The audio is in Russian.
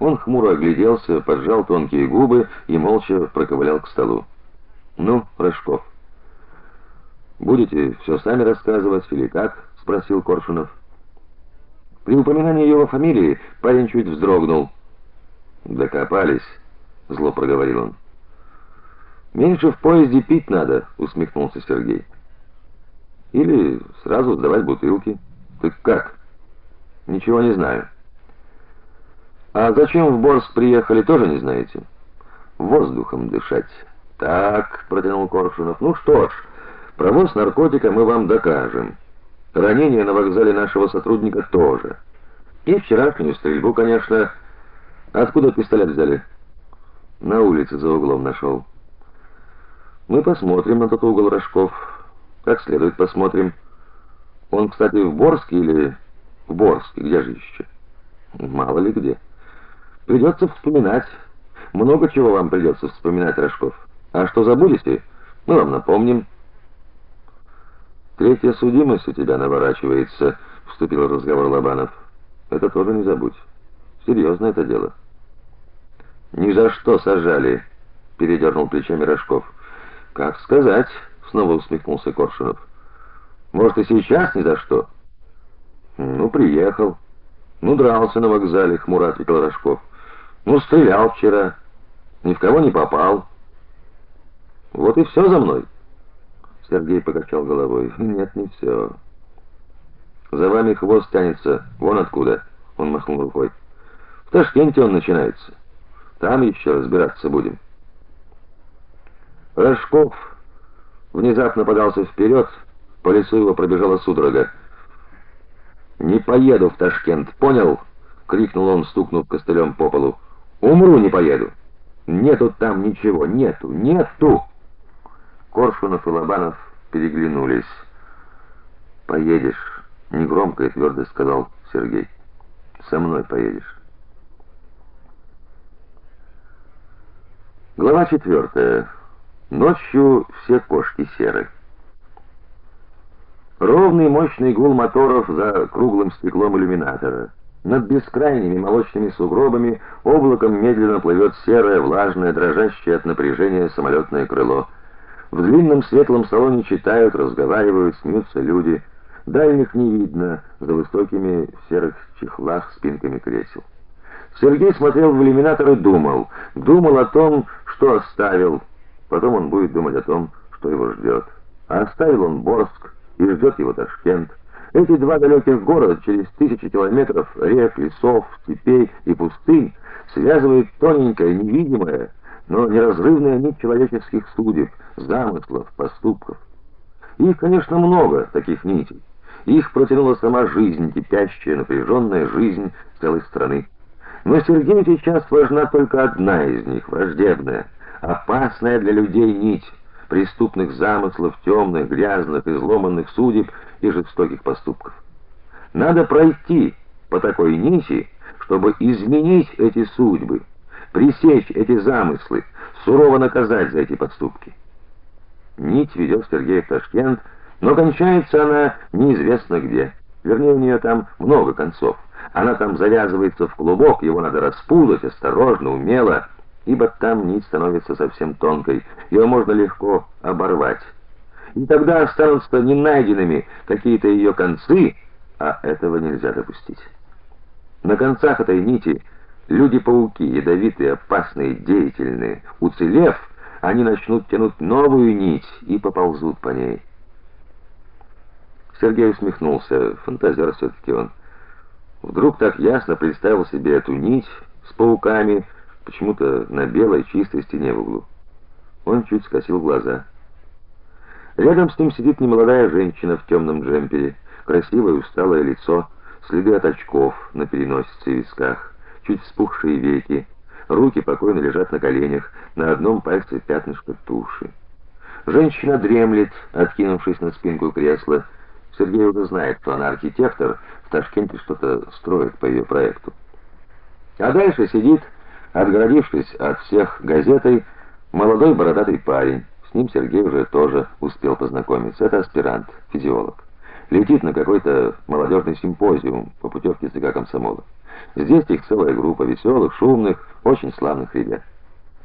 Он хмуро огляделся, поджал тонкие губы и молча проковылял к столу. "Ну, Рожков, будете все сами рассказывать или как?" спросил Коршунов. При упоминании его фамилии парень чуть вздрогнул. "Докопались", зло проговорил он. "Меньше в поезде пить надо", усмехнулся Сергей. "Или сразу сдавать бутылки. Ты как?" "Ничего не знаю". А зачем в Борск приехали, тоже не знаете? Воздухом дышать. Так, протянул Коршунов. Ну что ж, провоз наркотика мы вам докажем. Ранение на вокзале нашего сотрудника тоже. И вчерашнюю стрельбу, конечно. Откуда пистолет взяли? На улице за углом нашел. Мы посмотрим на тот угол Рожков. Как следует посмотрим. Он, кстати, в Борске или в Борске, где же еще? Мало ли где. Придется вспоминать. Много чего вам придется вспоминать, Рожков. А что забудете, мы вам напомним. Третья судимость у тебя наворачивается, вступил в разговор Лобанов. Это тоже не забудь. Серьезно это дело. Ни за что сажали, передернул плечами Рожков. Как сказать, снова усмехнулся Коршунов. Может, и сейчас ни за что. Ну, приехал. Ну, дрался на вокзале, хмуро ответил Рожков. Ну, стрелял вчера. Ни в кого не попал. Вот и все за мной. Сергей покачал головой. Нет, не все. За вами хвост тянется. Вон откуда. Он махнул рукой. В Ташкенте он начинается. Там еще разбираться будем. Рожков внезапно подался вперед, по лицу его пробежала судорога. Не поеду в Ташкент, понял? крикнул он, стукнув костылем по полу. Умру, не поеду. Нету там ничего, нету, нету. Коршунов и Лобанов переглянулись. Поедешь, негромко и твердо сказал Сергей. Со мной поедешь. Глава четвертая. Ночью все кошки серы. Ровный мощный гул моторов за круглым стеклом иллюминатора. Над бескрайними молочными сугробами облаком медленно плывет серое, влажное, дрожащее от напряжения самолетное крыло. В длинном светлом салоне читают, разговаривают, смеются люди. Дальних не видно за высокими в серых чехлах спинками кресел. Сергей смотрел в иллюминатор и думал, думал о том, что оставил. Потом он будет думать о том, что его ждет. А оставил он Борск, и ждет его Ташкент. Эти два далеких города через тысячи километров рек, лесов, степей и пустынь связывает тоненькая, невидимая, но неразрывная нить человеческих судеб, замыслов, поступков. Их, конечно, много таких нитей. Их протянула сама жизнь, кипящая, напряженная жизнь целой страны. Но Сергею сейчас важна только одна из них, враждебная, опасная для людей нить преступных замыслов, темных, грязных, изломанных судеб и жестоких поступков. Надо пройти по такой нити, чтобы изменить эти судьбы, пресечь эти замыслы, сурово наказать за эти поступки. Нить ведет Сергея в Ташкент, но кончается она неизвестно где. Вернее, у нее там много концов. Она там завязывается в клубок, его надо распутать осторожно, умело ибо там нить становится совсем тонкой, ее можно легко оборвать. И тогда останутся ненайденными какие-то ее концы, а этого нельзя допустить. На концах этой нити люди-пауки, ядовитые, опасные, деятельные, уцелев, они начнут тянуть новую нить и поползут по ней. Сергей усмехнулся, фантазер все таки он. Вдруг так ясно представил себе эту нить с пауками, почему-то на белой чистой стене в углу. Он чуть скосил глаза. Рядом с ним сидит немолодая женщина в темном джемпере, красивое усталое лицо, следы от очков на переносице и висках, чуть вспухшие веки, руки покойно лежат на коленях, на одном пальце пятнышко туши. Женщина дремлет, откинувшись на спинку кресла. Сергей уже знает, что она архитектор, в Ташкенте что-то строит по ее проекту. А дальше сидит Отгородившись от всех газетой, молодой бородатый парень, с ним Сергей уже тоже успел познакомиться. Это аспирант, физиолог. Летит на какой-то молодежный симпозиум по путевке ЦК комсомола. Здесь их целая группа веселых, шумных, очень славных ребят.